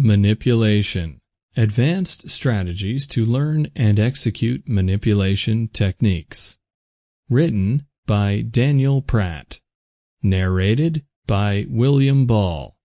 Manipulation Advanced Strategies to Learn and Execute Manipulation Techniques. Written by Daniel Pratt. Narrated by William Ball.